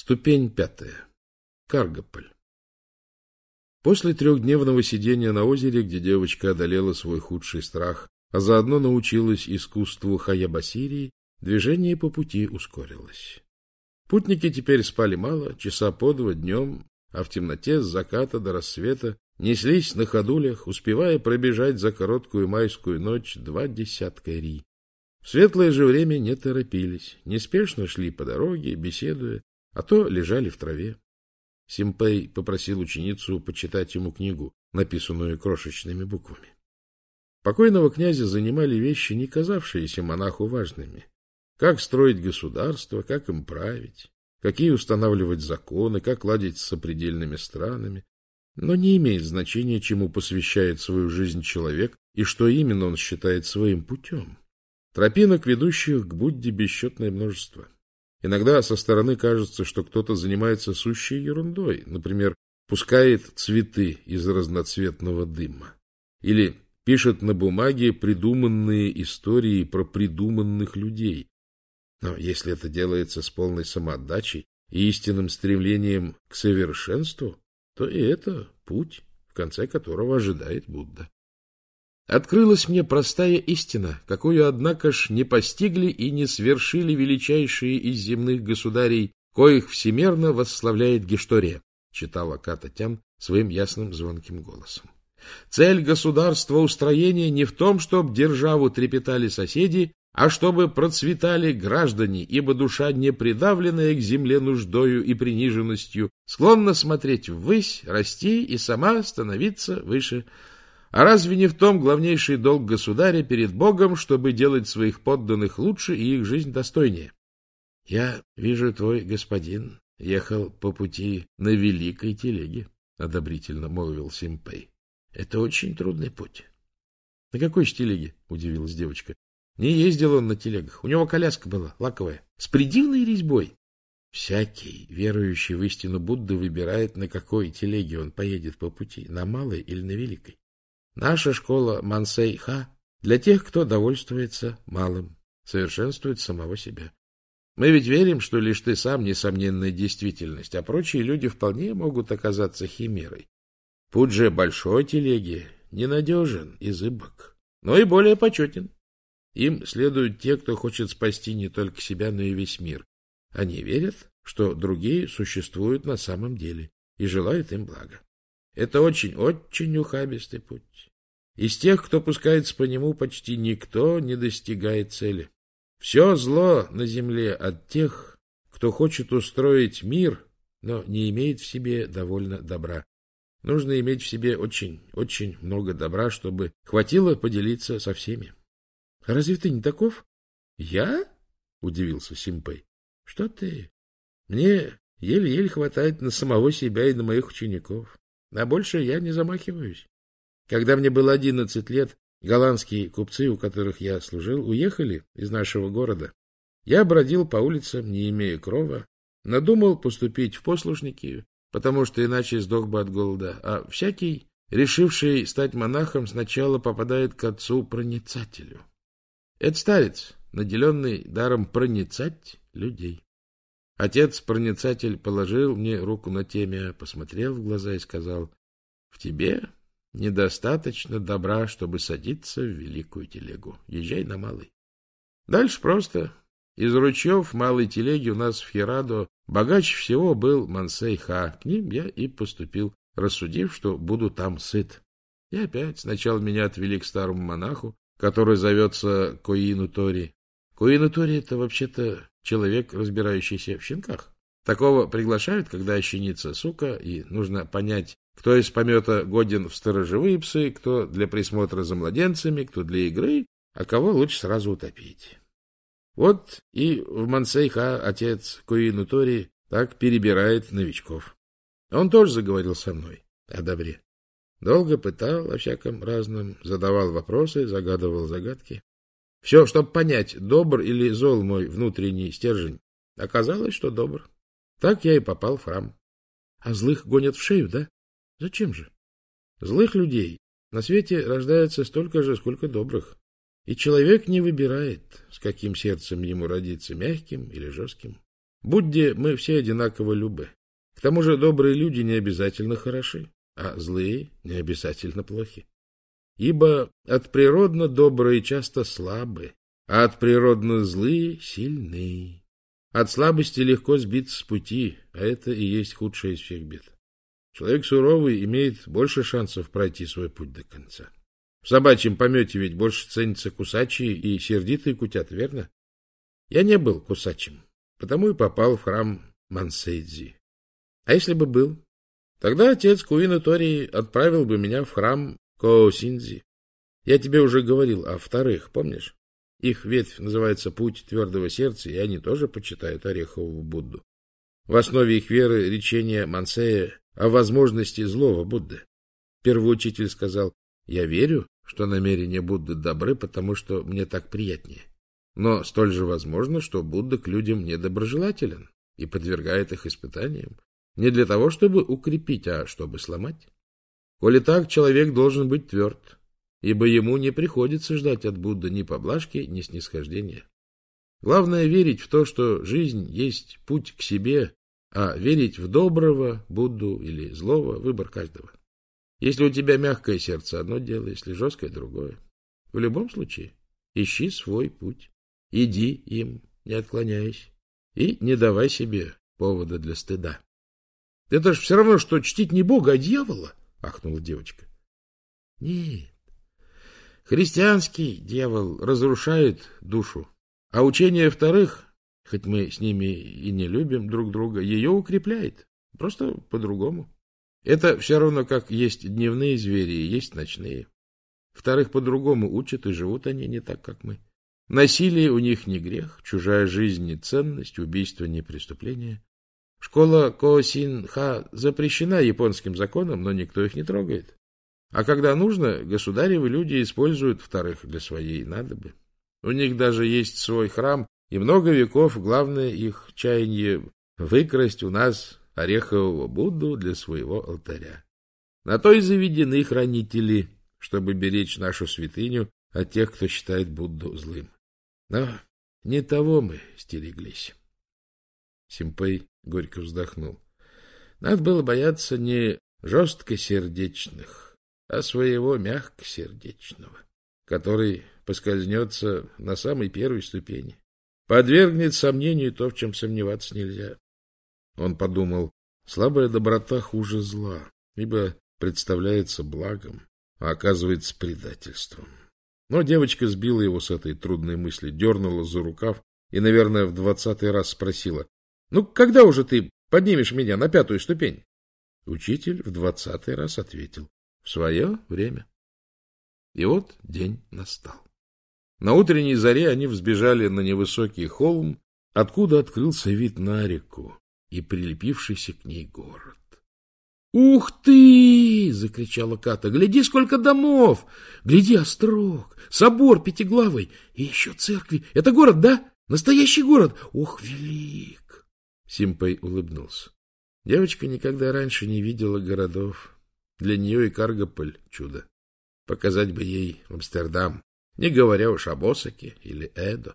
Ступень пятая. Каргополь. После трехдневного сидения на озере, где девочка одолела свой худший страх, а заодно научилась искусству хаябасирии, движение по пути ускорилось. Путники теперь спали мало, часа по два днем, а в темноте с заката до рассвета неслись на ходулях, успевая пробежать за короткую майскую ночь два десятка ри. В светлое же время не торопились, неспешно шли по дороге, беседуя, а то лежали в траве. Симпей попросил ученицу почитать ему книгу, написанную крошечными буквами. Покойного князя занимали вещи, не казавшиеся монаху важными. Как строить государство, как им править, какие устанавливать законы, как ладить с сопредельными странами. Но не имеет значения, чему посвящает свою жизнь человек и что именно он считает своим путем. Тропинок, ведущих к Будде, бесчетное множество. Иногда со стороны кажется, что кто-то занимается сущей ерундой, например, пускает цветы из разноцветного дыма. Или пишет на бумаге придуманные истории про придуманных людей. Но если это делается с полной самоотдачей и истинным стремлением к совершенству, то и это путь, в конце которого ожидает Будда. Открылась мне простая истина, какую, однако ж, не постигли и не свершили величайшие из земных государей, коих всемерно восславляет Гештория, читала Кататян своим ясным звонким голосом. Цель государства устроения не в том, чтобы державу трепетали соседи, а чтобы процветали граждане, ибо душа, не придавленная к земле нуждою и приниженностью, склонна смотреть ввысь, расти и сама становиться выше а разве не в том главнейший долг государя перед Богом, чтобы делать своих подданных лучше и их жизнь достойнее? Я вижу, твой господин ехал по пути на великой телеге, — одобрительно молвил Симпей. — Это очень трудный путь. — На какой же телеге? — удивилась девочка. — Не ездил он на телегах. У него коляска была, лаковая, с придивной резьбой. Всякий, верующий в истину Будды, выбирает, на какой телеге он поедет по пути, на малой или на великой. Наша школа Мансей-Ха для тех, кто довольствуется малым, совершенствует самого себя. Мы ведь верим, что лишь ты сам несомненная действительность, а прочие люди вполне могут оказаться химерой. Путь же большой телеги ненадежен и зыбок, но и более почетен. Им следуют те, кто хочет спасти не только себя, но и весь мир. Они верят, что другие существуют на самом деле и желают им блага. Это очень-очень ухабистый путь. Из тех, кто пускается по нему, почти никто не достигает цели. Все зло на земле от тех, кто хочет устроить мир, но не имеет в себе довольно добра. Нужно иметь в себе очень, очень много добра, чтобы хватило поделиться со всеми. — Разве ты не таков? — Я? — удивился Симпей. — Что ты? Мне еле-еле хватает на самого себя и на моих учеников. На больше я не замахиваюсь. Когда мне было одиннадцать лет, голландские купцы, у которых я служил, уехали из нашего города. Я бродил по улицам, не имея крова, надумал поступить в послушники, потому что иначе сдох бы от голода, а всякий, решивший стать монахом, сначала попадает к отцу-проницателю. Это старец, наделенный даром проницать людей. Отец-проницатель положил мне руку на темя, посмотрел в глаза и сказал, — В тебе Недостаточно добра, чтобы садиться в великую телегу. Езжай на малый. Дальше просто. Из ручьев малой телеги у нас в Хирадо богаче всего был Мансей-ха. К ним я и поступил, рассудив, что буду там сыт. И опять сначала меня отвели к старому монаху, который зовется Коину Тори. Коину это вообще-то человек, разбирающийся в щенках. Такого приглашают, когда щенится сука, и нужно понять, кто из помета годен в сторожевые псы, кто для присмотра за младенцами, кто для игры, а кого лучше сразу утопить. Вот и в Мансейха отец Куину Тори так перебирает новичков. Он тоже заговорил со мной о добре. Долго пытал о всяком разном, задавал вопросы, загадывал загадки. Все, чтобы понять, добр или зол мой внутренний стержень. Оказалось, что добр. Так я и попал в храм. А злых гонят в шею, да? Зачем же? Злых людей на свете рождается столько же, сколько добрых. И человек не выбирает, с каким сердцем ему родиться, мягким или жестким. Будде мы все одинаково любы. К тому же добрые люди не обязательно хороши, а злые не обязательно плохи. Ибо от природно добрые часто слабы, а от природно злые сильны. От слабости легко сбиться с пути, а это и есть худшая из всех бед. Человек суровый имеет больше шансов пройти свой путь до конца. В собачьем помете ведь больше ценятся кусачие и сердитые кутят, верно? Я не был кусачим, потому и попал в храм Мансейдзи. А если бы был, тогда отец Куина Тори отправил бы меня в храм Коосинзи. Я тебе уже говорил о вторых, помнишь? Их ветвь называется «Путь твердого сердца», и они тоже почитают Орехового Будду. В основе их веры речение Мансея о возможности злого Будды. Первый учитель сказал, «Я верю, что намерения Будды добры, потому что мне так приятнее. Но столь же возможно, что Будда к людям недоброжелателен и подвергает их испытаниям. Не для того, чтобы укрепить, а чтобы сломать. Коли так, человек должен быть тверд, ибо ему не приходится ждать от Будды ни поблажки, ни снисхождения. Главное верить в то, что жизнь есть путь к себе, а верить в доброго Будду или злого – выбор каждого. Если у тебя мягкое сердце – одно дело, если жесткое – другое. В любом случае, ищи свой путь, иди им, не отклоняясь, и не давай себе повода для стыда. — Это ж все равно, что чтить не Бога, а дьявола, — ахнула девочка. — Нет, Христианский дьявол разрушает душу, а учение вторых, хоть мы с ними и не любим друг друга, ее укрепляет, просто по-другому. Это все равно, как есть дневные звери и есть ночные. Вторых по-другому учат, и живут они не так, как мы. Насилие у них не грех, чужая жизнь не ценность, убийство не преступление. Школа Коосин-Ха запрещена японским законом, но никто их не трогает. А когда нужно, государевы люди используют вторых для своей надобы. У них даже есть свой храм, и много веков главное их чаяние выкрасть у нас орехового Будду для своего алтаря. На то и заведены хранители, чтобы беречь нашу святыню от тех, кто считает Будду злым. Но не того мы стереглись. Симпей горько вздохнул. Надо было бояться не жесткосердечных, а своего мягкосердечного, который поскользнется на самой первой ступени, подвергнет сомнению то, в чем сомневаться нельзя. Он подумал, слабая доброта хуже зла, ибо представляется благом, а оказывается предательством. Но девочка сбила его с этой трудной мысли, дернула за рукав и, наверное, в двадцатый раз спросила, «Ну, когда уже ты поднимешь меня на пятую ступень?» Учитель в двадцатый раз ответил, в свое время. И вот день настал. На утренней заре они взбежали на невысокий холм, откуда открылся вид на реку и прилепившийся к ней город. — Ух ты! — закричала Ката. — Гляди, сколько домов! Гляди, острог, собор пятиглавый и еще церкви. Это город, да? Настоящий город! Ох, велик! Симпей улыбнулся. Девочка никогда раньше не видела городов. Для нее и Каргополь — чудо. Показать бы ей Амстердам, не говоря уж об Осаке или Эдо.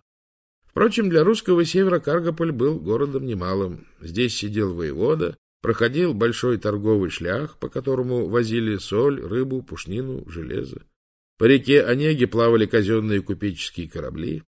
Впрочем, для русского севера Каргополь был городом немалым. Здесь сидел воевода, проходил большой торговый шлях, по которому возили соль, рыбу, пушнину, железо. По реке Онеге плавали казенные купеческие корабли.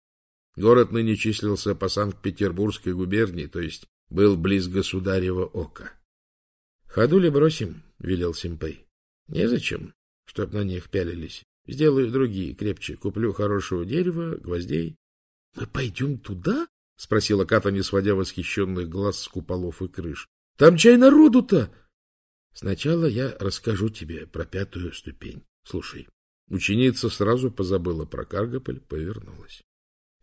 Город ныне числился по Санкт-Петербургской губернии, то есть был близ государева ока. — Ходули бросим, — велел Симпей. — Незачем, чтоб на них пялились. Сделаю другие, крепче. Куплю хорошего дерева, гвоздей. — Мы пойдем туда? — спросила Ката, не сводя восхищенных глаз с куполов и крыш. — Там чай народу-то! — Сначала я расскажу тебе про пятую ступень. Слушай. Ученица сразу позабыла про Каргополь, повернулась.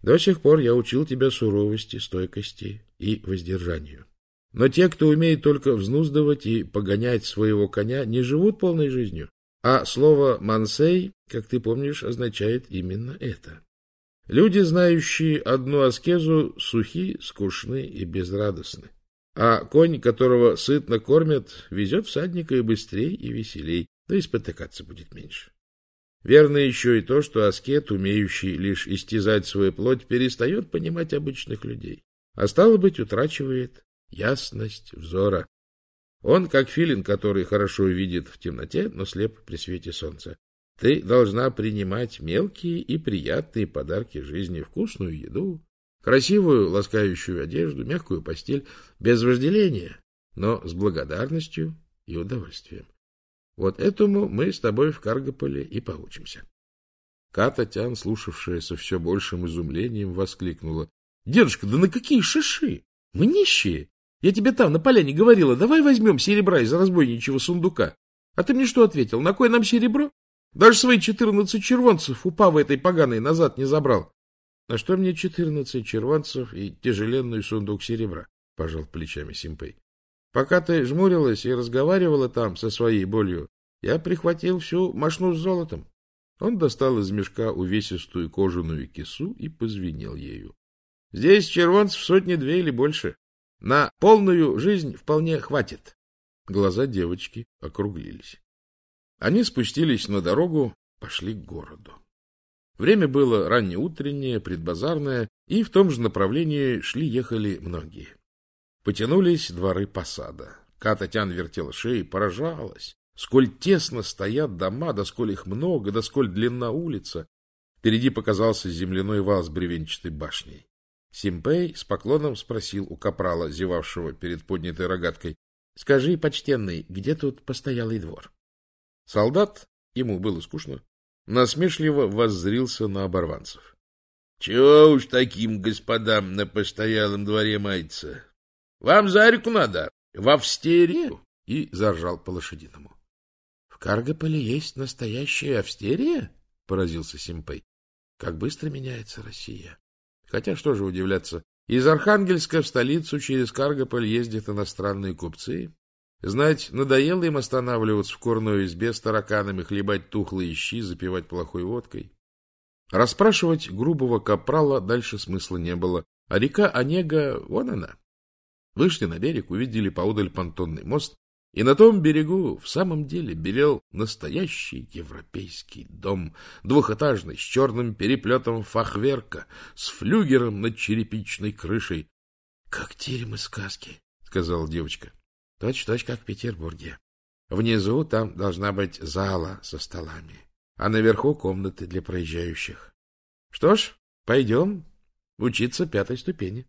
До сих пор я учил тебя суровости, стойкости и воздержанию. Но те, кто умеет только взнуздывать и погонять своего коня, не живут полной жизнью. А слово «мансей», как ты помнишь, означает именно это. Люди, знающие одну аскезу, сухи, скучны и безрадостны. А конь, которого сытно кормят, везет всадника и быстрее, и веселей, да и спотыкаться будет меньше. Верно еще и то, что аскет, умеющий лишь истязать свою плоть, перестает понимать обычных людей. а стало быть, утрачивает ясность взора. Он, как филин, который хорошо видит в темноте, но слеп при свете солнца. Ты должна принимать мелкие и приятные подарки жизни, вкусную еду, красивую ласкающую одежду, мягкую постель, без вожделения, но с благодарностью и удовольствием. Вот этому мы с тобой в Каргополе и поучимся. Кататян, слушавшая со все большим изумлением, воскликнула. — Дедушка, да на какие шиши? Мы нищие. Я тебе там на поляне говорила, давай возьмем серебра из разбойничьего сундука. А ты мне что ответил? На кой нам серебро? Даже свои четырнадцать червонцев у Павы этой поганой назад не забрал. На что мне четырнадцать червонцев и тяжеленный сундук серебра? — пожал плечами Симпей. Пока ты жмурилась и разговаривала там со своей болью, я прихватил всю мошну с золотом. Он достал из мешка увесистую кожаную кису и позвенел ею. Здесь червонцев сотни-две или больше. На полную жизнь вполне хватит. Глаза девочки округлились. Они спустились на дорогу, пошли к городу. Время было раннеутреннее, предбазарное, и в том же направлении шли-ехали многие. Потянулись дворы посада. Кататян вертела шеи, поражалась. Сколь тесно стоят дома, да сколь их много, да сколь длинна улица. Впереди показался земляной вал с бревенчатой башней. Симпей с поклоном спросил у капрала, зевавшего перед поднятой рогаткой, — Скажи, почтенный, где тут постоялый двор? Солдат, ему было скучно, насмешливо воззрился на оборванцев. — Чего уж таким господам на постоялом дворе мается? Вам за реку надо, в Австерию? И заржал по-лошадиному. — В Каргополе есть настоящая Австерия? — поразился Симпей. — Как быстро меняется Россия. Хотя что же удивляться, из Архангельска в столицу через Каргополь ездят иностранные купцы. Знать, надоело им останавливаться в курной избе с тараканами, хлебать тухлые щи, запивать плохой водкой. Расспрашивать грубого капрала дальше смысла не было, а река Онега, вон она, Вышли на берег, увидели поодаль понтонный мост, и на том берегу в самом деле белел настоящий европейский дом, двухэтажный, с черным переплетом фахверка, с флюгером над черепичной крышей. — Как терем из сказки, — сказала девочка. Точь — Точь-точь, как в Петербурге. Внизу там должна быть зала со столами, а наверху комнаты для проезжающих. Что ж, пойдем учиться пятой ступени.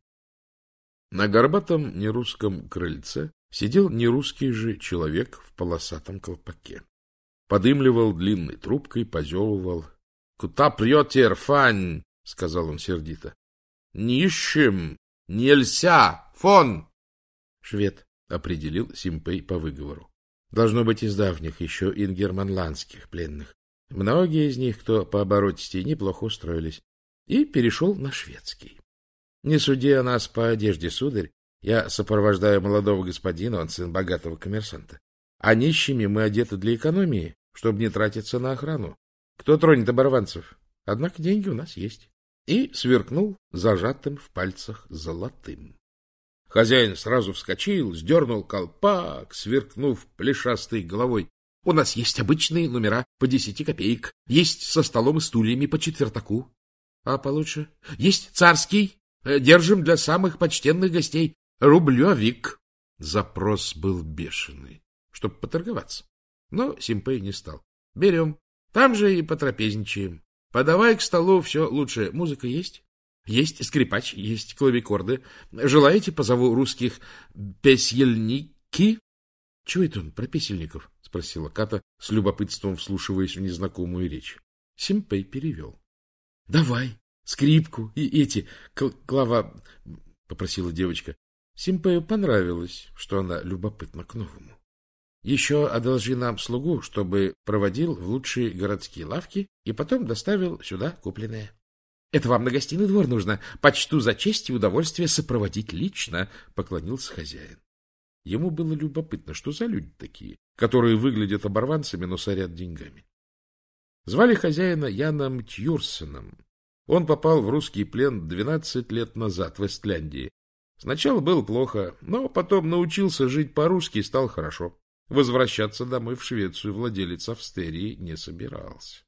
На горбатом нерусском крыльце сидел нерусский же человек в полосатом колпаке. Подымливал длинной трубкой, позевывал. — Куда прете, Рфань? — сказал он сердито. — Нищим! Нельзя! Фон! Швед определил Симпей по выговору. Должно быть из давних, еще ингерманландских пленных. Многие из них, кто по оборотисти, неплохо устроились. И перешел на шведский. Не суди о нас по одежде, сударь. Я сопровождаю молодого господина, он сын богатого коммерсанта. А нищими мы одеты для экономии, чтобы не тратиться на охрану. Кто тронет оборванцев? Однако деньги у нас есть. И сверкнул зажатым в пальцах золотым. Хозяин сразу вскочил, сдернул колпак, сверкнув плешастой головой. — У нас есть обычные номера по десяти копеек, есть со столом и стульями по четвертаку. А получше? Есть царский, держим для самых почтенных гостей. Рублевик. Запрос был бешеный, чтобы поторговаться. Но Симпей не стал. Берем. Там же и потрапезничаем. Подавай к столу все лучшее. Музыка есть? Есть скрипач, есть клавикорды. Желаете, позову русских песельники? — Чего это он про песельников? — спросила Ката, с любопытством вслушиваясь в незнакомую речь. Симпей перевел. — Давай, скрипку и эти клава, — попросила девочка. Симпею понравилось, что она любопытна к новому. Еще одолжи нам слугу, чтобы проводил в лучшие городские лавки и потом доставил сюда купленное. — Это вам на гостиный двор нужно. Почту за честь и удовольствие сопроводить лично, — поклонился хозяин. Ему было любопытно, что за люди такие, которые выглядят оборванцами, но сорят деньгами. Звали хозяина Яном Тьюрсеном, он попал в русский плен 12 лет назад в Эстляндии. Сначала было плохо, но потом научился жить по-русски и стал хорошо. Возвращаться домой в Швецию владелец Австерии не собирался.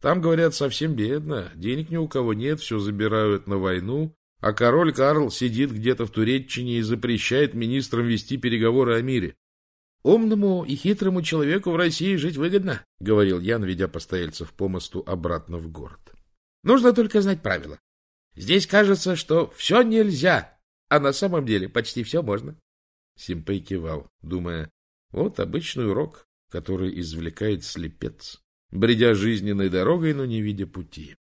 Там, говорят, совсем бедно, денег ни у кого нет, все забирают на войну, а король Карл сидит где-то в Туреччине и запрещает министрам вести переговоры о мире. — Умному и хитрому человеку в России жить выгодно, — говорил Ян, ведя постояльцев по мосту обратно в город. — Нужно только знать правила. Здесь кажется, что все нельзя, а на самом деле почти все можно. Симпей кивал, думая, вот обычный урок, который извлекает слепец, бредя жизненной дорогой, но не видя пути.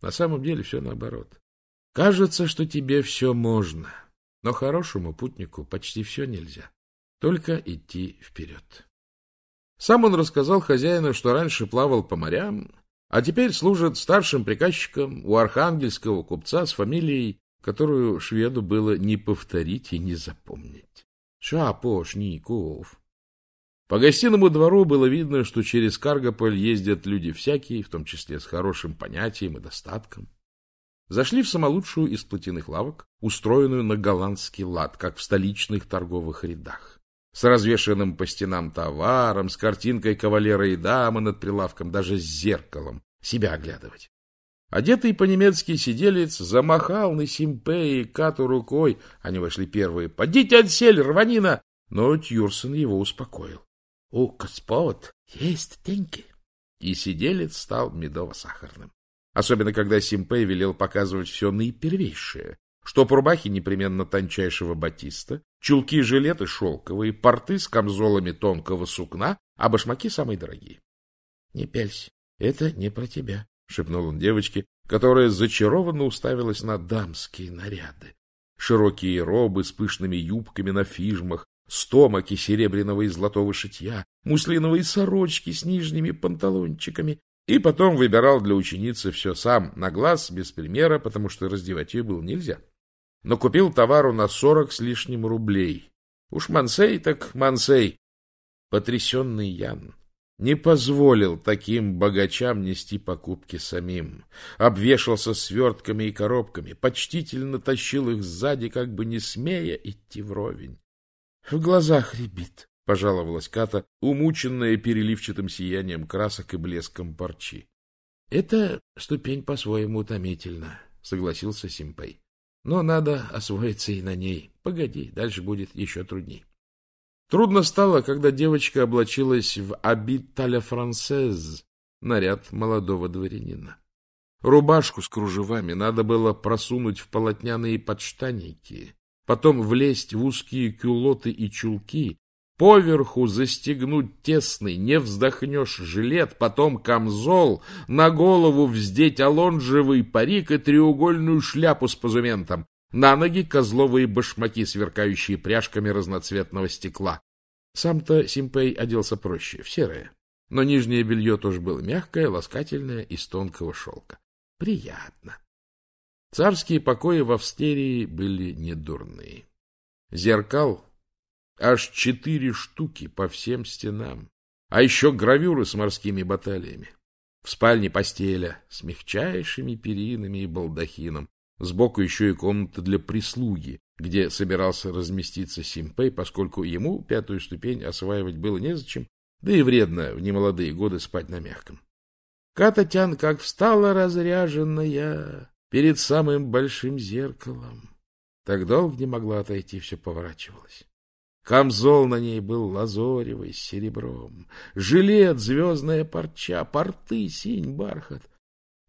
На самом деле все наоборот. Кажется, что тебе все можно, но хорошему путнику почти все нельзя. Только идти вперед. Сам он рассказал хозяину, что раньше плавал по морям, а теперь служит старшим приказчиком у архангельского купца с фамилией, которую шведу было не повторить и не запомнить. Шапошников. По гостиному двору было видно, что через Каргополь ездят люди всякие, в том числе с хорошим понятием и достатком. Зашли в самолучшую из платяных лавок, устроенную на голландский лад, как в столичных торговых рядах. С развешенным по стенам товаром, с картинкой кавалера и дамы над прилавком, даже с зеркалом. Себя оглядывать. Одетый по-немецки сиделец замахал на Симпе и Кату рукой. Они вошли первые. «Подите отсель, рванина!» Но Тюрсон его успокоил. — У господ есть деньги. И сиделец стал медово-сахарным. Особенно, когда Симпей велел показывать все наипервейшее. Чтоб рубахи непременно тончайшего батиста, чулки-жилеты шелковые, порты с камзолами тонкого сукна, а башмаки самые дорогие. — Не пелься, это не про тебя, — шепнул он девочке, которая зачарованно уставилась на дамские наряды. Широкие робы с пышными юбками на фижмах, стомаки серебряного и золотого шитья, муслиновые сорочки с нижними панталончиками, и потом выбирал для ученицы все сам, на глаз, без примера, потому что раздевать ее было нельзя. Но купил товару на сорок с лишним рублей. Уж Мансей так Мансей. Потрясенный Ян не позволил таким богачам нести покупки самим. Обвешался свертками и коробками, почтительно тащил их сзади, как бы не смея идти вровень. — В глазах рябит, — пожаловалась Ката, умученная переливчатым сиянием красок и блеском парчи. — Это ступень по-своему утомительна, — согласился Симпей. — Но надо освоиться и на ней. Погоди, дальше будет еще трудней. Трудно стало, когда девочка облачилась в абит таля наряд молодого дворянина. Рубашку с кружевами надо было просунуть в полотняные подштанники, потом влезть в узкие кюлоты и чулки, поверху застегнуть тесный, не вздохнешь жилет, потом камзол, на голову вздеть алонжевый парик и треугольную шляпу с позументом, на ноги козловые башмаки, сверкающие пряжками разноцветного стекла. Сам-то Симпей оделся проще, в серое, но нижнее белье тоже было мягкое, ласкательное, из тонкого шелка. Приятно. Царские покои в Австерии были недурные. Зеркал аж четыре штуки по всем стенам, а еще гравюры с морскими баталиями. В спальне постеля с мягчайшими перинами и балдахином, сбоку еще и комната для прислуги, где собирался разместиться Симпей, поскольку ему пятую ступень осваивать было незачем, да и вредно в немолодые годы спать на мягком. Кататян как встала разряженная, перед самым большим зеркалом. Так долго не могла отойти, все поворачивалось. Камзол на ней был лазоревый, с серебром, жилет, звездная парча, порты, синь, бархат.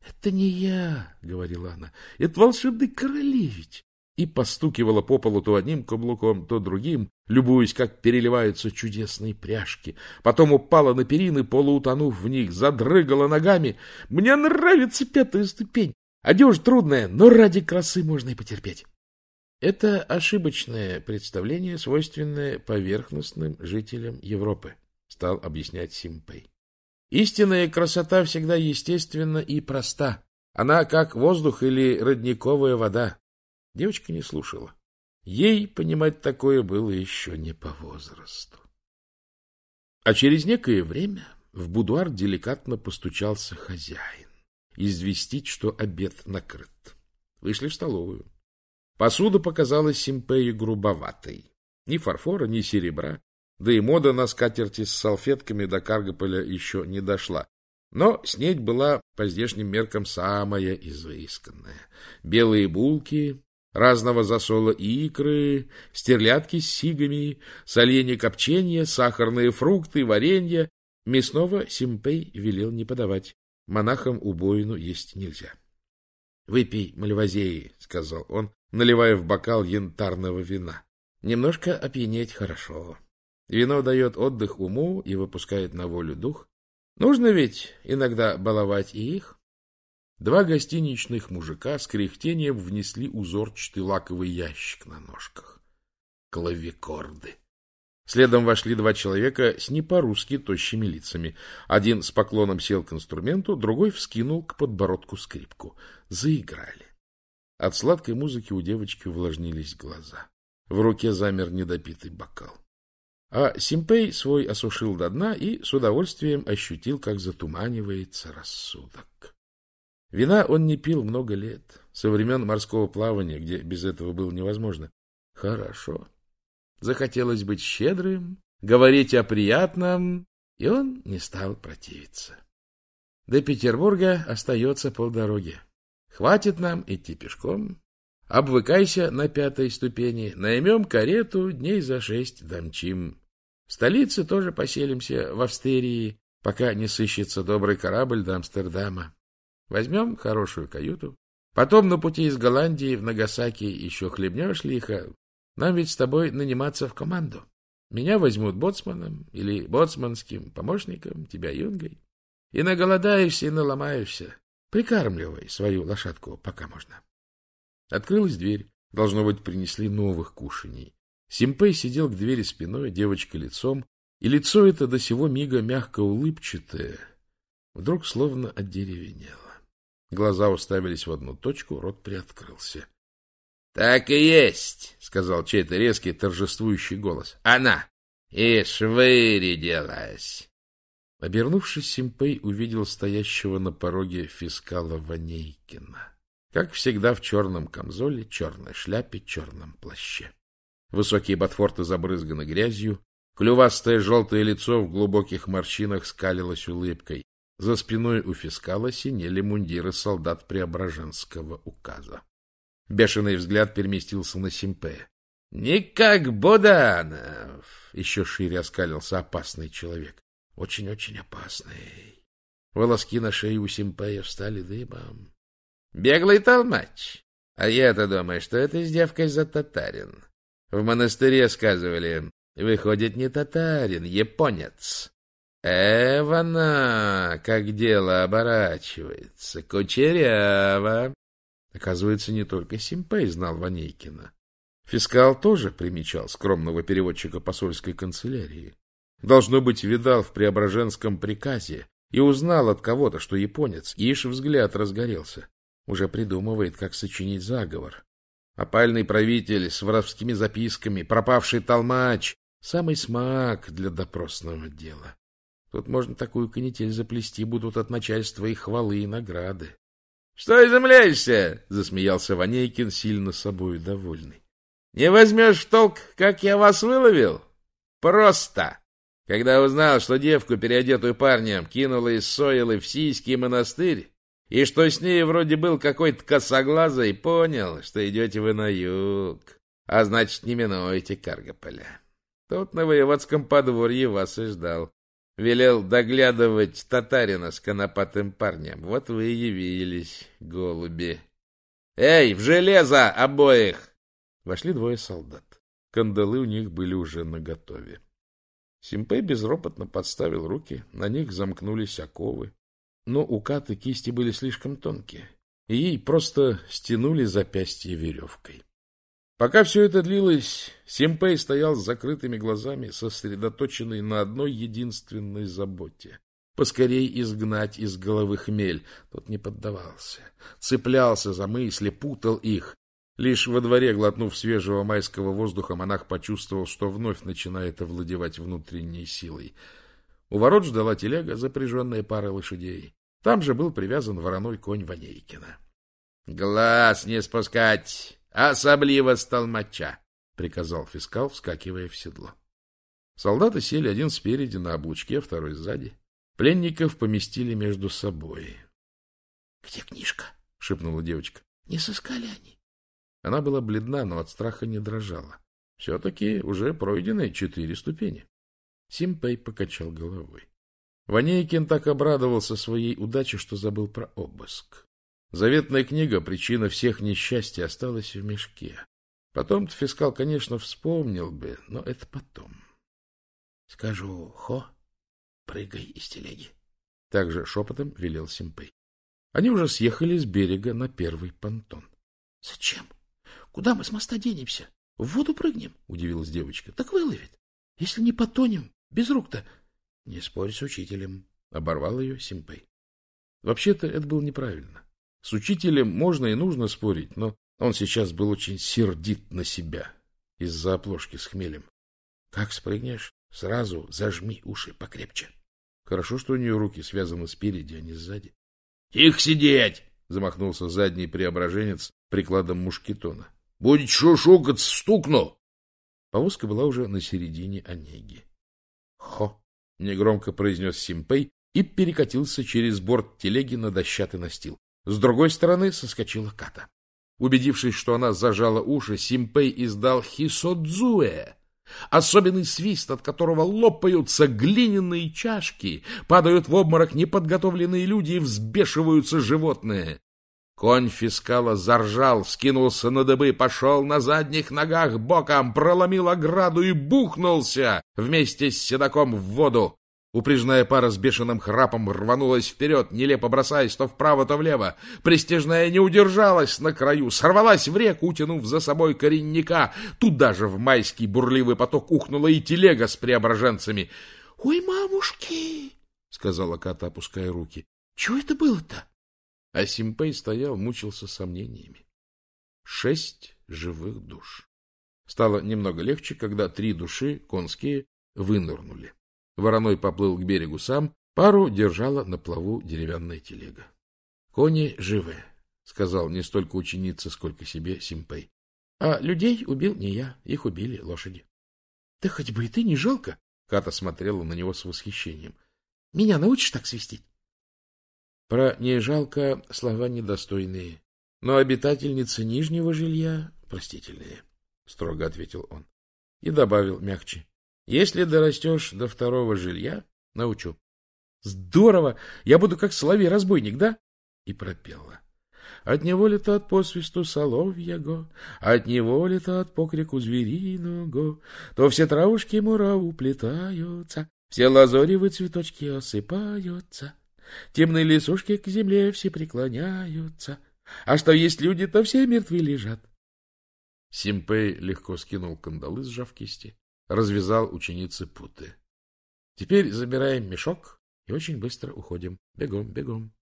— Это не я, — говорила она, — это волшебный королевич. И постукивала по полу то одним каблуком, то другим, любуясь, как переливаются чудесные пряжки. Потом упала на перины, полуутонув в них, задрыгала ногами. — Мне нравится пятая ступень. Одежда трудная, но ради красы можно и потерпеть. Это ошибочное представление, свойственное поверхностным жителям Европы, стал объяснять Симпей. Истинная красота всегда естественна и проста. Она как воздух или родниковая вода. Девочка не слушала. Ей понимать такое было еще не по возрасту. А через некое время в будуар деликатно постучался хозяин известить, что обед накрыт. Вышли в столовую. Посуда показалась Симпею грубоватой. Ни фарфора, ни серебра, да и мода на скатерти с салфетками до Каргополя еще не дошла. Но снедь была по здешним меркам самая изысканная. Белые булки, разного засола икры, стерлядки с сигами, соленья копчения, сахарные фрукты, варенье. Мясного Симпей велел не подавать. Монахам убоину есть нельзя. — Выпей, мальвазеи, — сказал он, наливая в бокал янтарного вина. — Немножко опьянеть хорошо. Вино дает отдых уму и выпускает на волю дух. Нужно ведь иногда баловать и их. Два гостиничных мужика с кряхтением внесли узорчатый лаковый ящик на ножках. Клавикорды. Следом вошли два человека с не по-русски тощими лицами. Один с поклоном сел к инструменту, другой вскинул к подбородку скрипку. Заиграли. От сладкой музыки у девочки увлажнились глаза. В руке замер недопитый бокал. А Симпей свой осушил до дна и с удовольствием ощутил, как затуманивается рассудок. Вина он не пил много лет, со времен морского плавания, где без этого было невозможно. Хорошо. Захотелось быть щедрым, говорить о приятном, и он не стал противиться. До Петербурга остается полдороги. Хватит нам идти пешком. Обвыкайся на пятой ступени, наймем карету, дней за шесть домчим. В столице тоже поселимся, в Австерии, пока не сыщется добрый корабль до Амстердама. Возьмем хорошую каюту. Потом на пути из Голландии в Нагасаки еще хлебнешь лихо, нам ведь с тобой наниматься в команду. Меня возьмут боцманом или боцманским помощником, тебя юнгой. И наголодаешься, и наломаешься. Прикармливай свою лошадку, пока можно. Открылась дверь. Должно быть, принесли новых кушаний. Симпей сидел к двери спиной, девочка лицом, и лицо это до сего мига мягко улыбчатое, вдруг словно одеревенело. Глаза уставились в одну точку, рот приоткрылся. — Так и есть, — сказал чей-то резкий торжествующий голос. — Она! Ишь, вырядилась! Обернувшись, Симпей увидел стоящего на пороге фискала Ванейкина. Как всегда в черном камзоле, черной шляпе, черном плаще. Высокие ботфорты забрызганы грязью, клювастое желтое лицо в глубоких морщинах скалилось улыбкой. За спиной у фискала синели мундиры солдат Преображенского указа. Бешеный взгляд переместился на Симпе. — Не как Боданов! — еще шире оскалился опасный человек. Очень-очень опасный. Волоски на шее у Симпея встали дыбом. — Беглый толмач! А я-то думаю, что это с девкой за татарин. В монастыре сказывали, выходит не татарин, японец. Эвана, как дело оборачивается, кучеряво. Оказывается, не только Симпей знал Ванейкина. Фискал тоже примечал скромного переводчика посольской канцелярии. Должно быть, видал в Преображенском приказе и узнал от кого-то, что японец, ишь взгляд разгорелся. Уже придумывает, как сочинить заговор. Опальный правитель с воровскими записками, пропавший толмач — самый смак для допросного дела. Тут можно такую канитель заплести, будут от начальства и хвалы, и награды. — Что изумляешься? — засмеялся Ванейкин, сильно собою довольный. — Не возьмешь в толк, как я вас выловил? Просто! Когда узнал, что девку, переодетую парнем, кинула из Сойлы в Сийский монастырь, и что с ней вроде был какой-то косоглазый, понял, что идете вы на юг, а значит, не минуете Каргополя. Тут на воеводском подворье вас и ждал. Велел доглядывать татарина с конопатым парнем. Вот вы и явились, голуби. «Эй, в железо обоих!» Вошли двое солдат. Кандалы у них были уже наготове. Симпей безропотно подставил руки, на них замкнулись оковы. Но у Каты кисти были слишком тонкие, и ей просто стянули запястье веревкой. Пока все это длилось, Симпей стоял с закрытыми глазами, сосредоточенный на одной единственной заботе — поскорей изгнать из головы хмель. Тот не поддавался, цеплялся за мысли, путал их. Лишь во дворе, глотнув свежего майского воздуха, монах почувствовал, что вновь начинает овладевать внутренней силой. У ворот ждала телега, запряженная парой лошадей. Там же был привязан вороной конь Ванейкина. — Глаз не спускать! Особливо с толмача, — приказал фискал, вскакивая в седло. Солдаты сели один спереди на облучке, второй сзади. Пленников поместили между собой. — Где книжка? — шепнула девочка. — Не сыскали они. Она была бледна, но от страха не дрожала. Все-таки уже пройдены четыре ступени. Симпей покачал головой. Ванейкин так обрадовался своей удаче, что забыл про обыск. Заветная книга, причина всех несчастий, осталась в мешке. Потом-то фискал, конечно, вспомнил бы, но это потом. — Скажу, хо, прыгай из телеги. Также шепотом велел Симпей. Они уже съехали с берега на первый понтон. — Зачем? Куда мы с моста денемся? В воду прыгнем? — удивилась девочка. — Так выловит. Если не потонем, без рук-то... — Не спорь с учителем, — оборвал ее Симпей. Вообще-то это было неправильно. С учителем можно и нужно спорить, но он сейчас был очень сердит на себя из-за оплошки с хмелем. — Как спрыгнешь, сразу зажми уши покрепче. Хорошо, что у нее руки связаны спереди, а не сзади. — Тихо сидеть! — замахнулся задний преображенец прикладом мушкетона. — Будет шушукаться, стукну! Повозка была уже на середине Онеги. — Хо! — негромко произнес Симпей и перекатился через борт телеги на дощатый настил. С другой стороны соскочила Ката. Убедившись, что она зажала уши, Симпей издал хисодзуэ, особенный свист, от которого лопаются глиняные чашки, падают в обморок неподготовленные люди и взбешиваются животные. Конь фискала заржал, скинулся на дыбы, пошел на задних ногах боком, проломил ограду и бухнулся вместе с седаком в воду. Упряжная пара с бешеным храпом рванулась вперед, нелепо бросаясь то вправо, то влево. Престижная не удержалась на краю, сорвалась в реку, утянув за собой коренника. Туда же в майский бурливый поток ухнула и телега с преображенцами. — Ой, мамушки! — сказала Ката, опуская руки. — Чего это было-то? А Симпей стоял, мучился сомнениями. Шесть живых душ. Стало немного легче, когда три души, конские, вынырнули. Вороной поплыл к берегу сам, пару держала на плаву деревянная телега. — Кони живы, — сказал не столько ученица, сколько себе Симпей. — А людей убил не я, их убили лошади. — Да хоть бы и ты, не жалко? — Ката смотрела на него с восхищением. — Меня научишь так свистеть? Про «не жалко» слова недостойные, но обитательницы нижнего жилья простительные, — строго ответил он. И добавил мягче. Если дорастешь до второго жилья, научу. Здорово! Я буду как соловей-разбойник, да? И пропела. От него летат по свисту соловьяго, От него летат по крику звериного, То все травушки мураву уплетаются, Все лазоревы цветочки осыпаются, Темные лесушки к земле все преклоняются, А что есть люди, то все мертвы лежат. Симпей легко скинул кандалы, сжав кисти развязал ученицы путы. Теперь забираем мешок и очень быстро уходим. Бегом, бегом.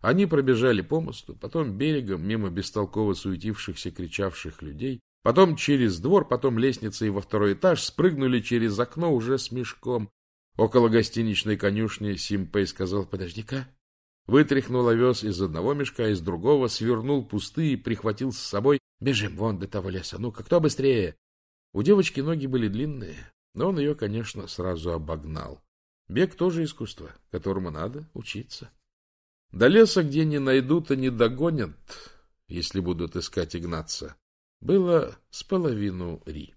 Они пробежали по мосту, потом берегом, мимо бестолково суетившихся, кричавших людей, потом через двор, потом лестницей во второй этаж, спрыгнули через окно уже с мешком. Около гостиничной конюшни Симпей сказал, подожди-ка. Вытряхнул овес из одного мешка, из другого, свернул пустые, прихватил с собой. Бежим вон до того леса. Ну-ка, кто быстрее? У девочки ноги были длинные, но он ее, конечно, сразу обогнал. Бег тоже искусство, которому надо учиться. До леса, где не найдут и не догонят, если будут искать Игнатца, было с половину ри.